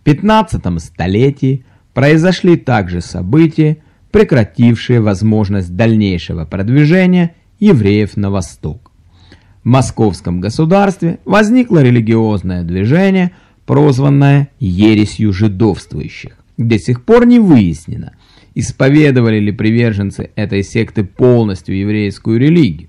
В 15 столетии произошли также события, прекратившие возможность дальнейшего продвижения евреев на восток. В московском государстве возникло религиозное движение, прозванное ересью жидовствующих. До сих пор не выяснено, исповедовали ли приверженцы этой секты полностью еврейскую религию.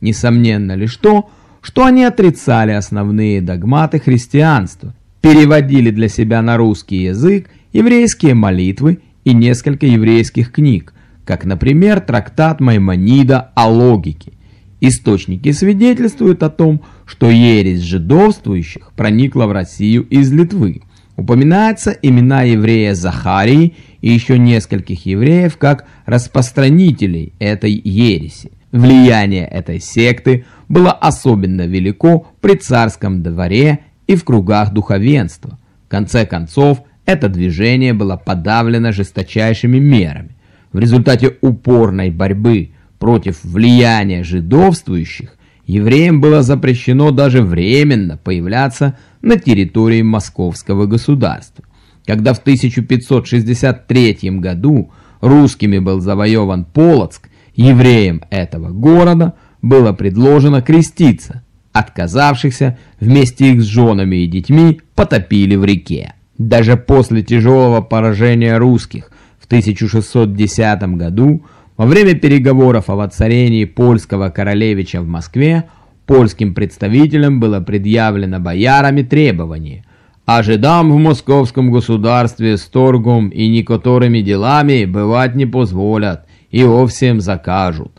Несомненно лишь то, что они отрицали основные догматы христианства, переводили для себя на русский язык еврейские молитвы и несколько еврейских книг, как, например, трактат Маймонида о логике. Источники свидетельствуют о том, что ересь жидовствующих проникла в Россию из Литвы. Упоминаются имена еврея Захарии и еще нескольких евреев как распространителей этой ереси. Влияние этой секты было особенно велико при царском дворе и в кругах духовенства. В конце концов, это движение было подавлено жесточайшими мерами. В результате упорной борьбы против влияния жидовствующих, евреям было запрещено даже временно появляться на территории московского государства. Когда в 1563 году русскими был завоеван Полоцк, евреям этого города было предложено креститься. Отказавшихся вместе их с женами и детьми потопили в реке. Даже после тяжелого поражения русских в 1610 году во время переговоров о воцарении польского королевича в Москве польским представителям было предъявлено боярами требование а жидам в московском государстве с торгом и некоторыми делами бывать не позволят, и всем закажут.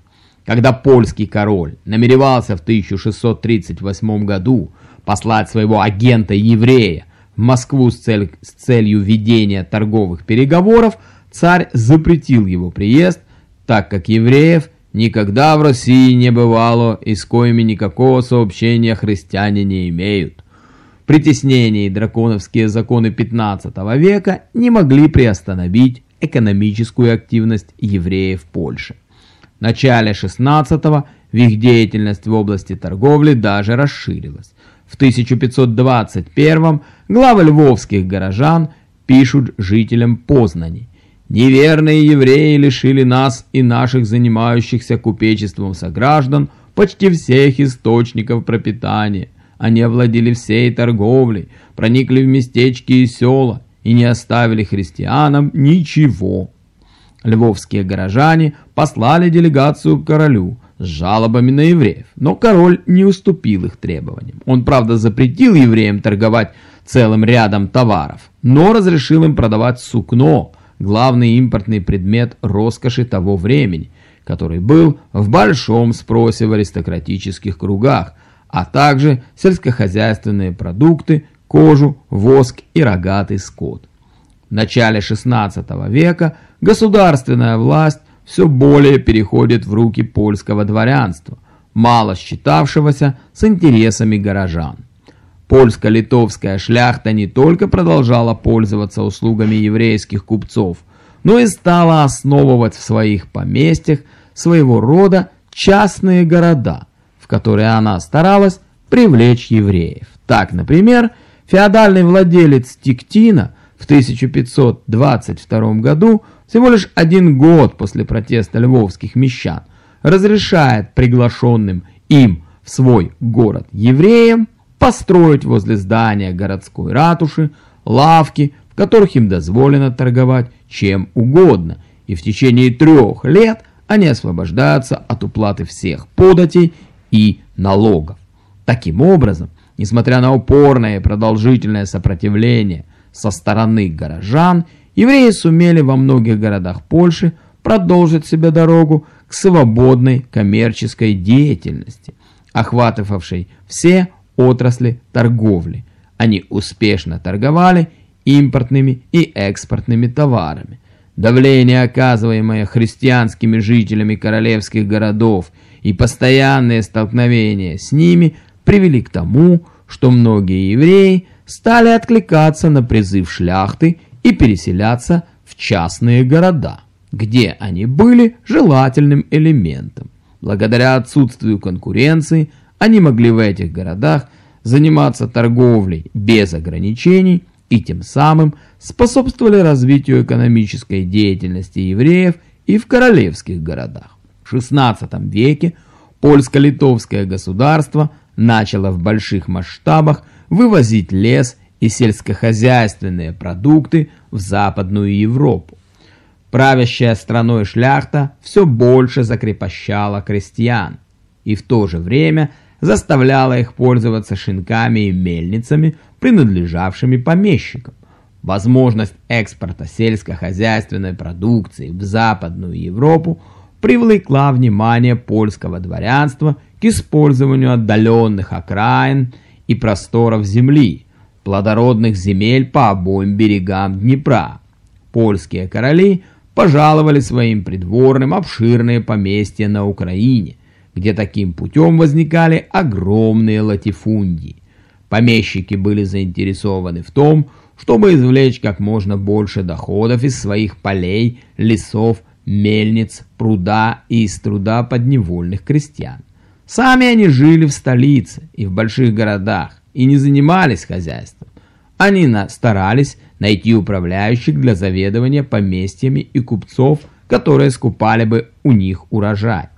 Когда польский король намеревался в 1638 году послать своего агента-еврея в Москву с, цель, с целью ведения торговых переговоров, царь запретил его приезд, так как евреев никогда в России не бывало и с коими никакого сообщения христиане не имеют. Притеснение и драконовские законы 15 века не могли приостановить экономическую активность евреев в Польше. Начале 16-го в их деятельность в области торговли даже расширилась. В 1521 главы львовских горожан пишут жителям Познани. «Неверные евреи лишили нас и наших занимающихся купечеством сограждан почти всех источников пропитания». Они овладели всей торговлей, проникли в местечки и села и не оставили христианам ничего. Львовские горожане послали делегацию к королю с жалобами на евреев, но король не уступил их требованиям. Он, правда, запретил евреям торговать целым рядом товаров, но разрешил им продавать сукно, главный импортный предмет роскоши того времени, который был в большом спросе в аристократических кругах, а также сельскохозяйственные продукты, кожу, воск и рогатый скот. В начале XVI века государственная власть все более переходит в руки польского дворянства, мало считавшегося с интересами горожан. Польско-литовская шляхта не только продолжала пользоваться услугами еврейских купцов, но и стала основывать в своих поместьях своего рода частные города – которой она старалась привлечь евреев. Так, например, феодальный владелец Тиктина в 1522 году, всего лишь один год после протеста львовских мещан, разрешает приглашенным им в свой город евреям построить возле здания городской ратуши лавки, в которых им дозволено торговать чем угодно, и в течение трех лет они освобождаются от уплаты всех податей и налогов. Таким образом, несмотря на упорное и продолжительное сопротивление со стороны горожан, евреи сумели во многих городах Польши продолжить себе дорогу к свободной коммерческой деятельности, охватывавшей все отрасли торговли. Они успешно торговали импортными и экспортными товарами. Давление, оказываемое христианскими жителями королевских городов и постоянные столкновения с ними привели к тому, что многие евреи стали откликаться на призыв шляхты и переселяться в частные города, где они были желательным элементом. Благодаря отсутствию конкуренции они могли в этих городах заниматься торговлей без ограничений и тем самым способствовали развитию экономической деятельности евреев и в королевских городах. В XVI веке польско-литовское государство начало в больших масштабах вывозить лес и сельскохозяйственные продукты в Западную Европу. Правящая страной шляхта все больше закрепощала крестьян и в то же время заставляла их пользоваться шинками и мельницами, принадлежавшими помещикам. Возможность экспорта сельскохозяйственной продукции в Западную Европу привлекла внимание польского дворянства к использованию отдаленных окраин и просторов земли, плодородных земель по обоим берегам Днепра. Польские короли пожаловали своим придворным обширные поместья на Украине, где таким путем возникали огромные латифундии. Помещики были заинтересованы в том, чтобы извлечь как можно больше доходов из своих полей, лесов, мельниц, пруда и из труда подневольных крестьян. Сами они жили в столице и в больших городах и не занимались хозяйством. Они старались найти управляющих для заведования поместьями и купцов, которые скупали бы у них урожай.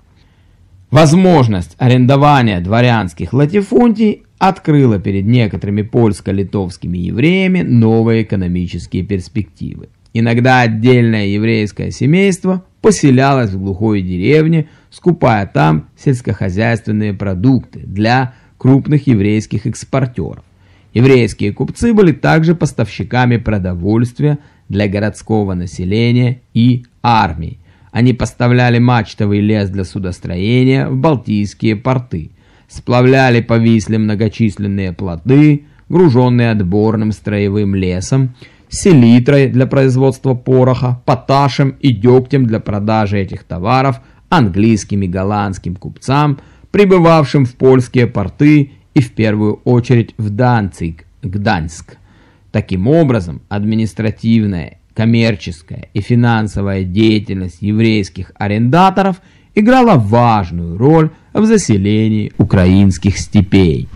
Возможность арендования дворянских латифундий открыла перед некоторыми польско-литовскими евреями новые экономические перспективы. Иногда отдельное еврейское семейство поселялось в глухой деревне, скупая там сельскохозяйственные продукты для крупных еврейских экспортеров. Еврейские купцы были также поставщиками продовольствия для городского населения и армии. Они поставляли мачтовый лес для судостроения в Балтийские порты, сплавляли по Висле многочисленные плоты, груженные отборным строевым лесом, селитрой для производства пороха, поташем и дегтем для продажи этих товаров английским и голландским купцам, прибывавшим в польские порты и в первую очередь в Данциг, Гданьск. Таким образом, административная коммерческая и финансовая деятельность еврейских арендаторов играла важную роль в заселении украинских степей.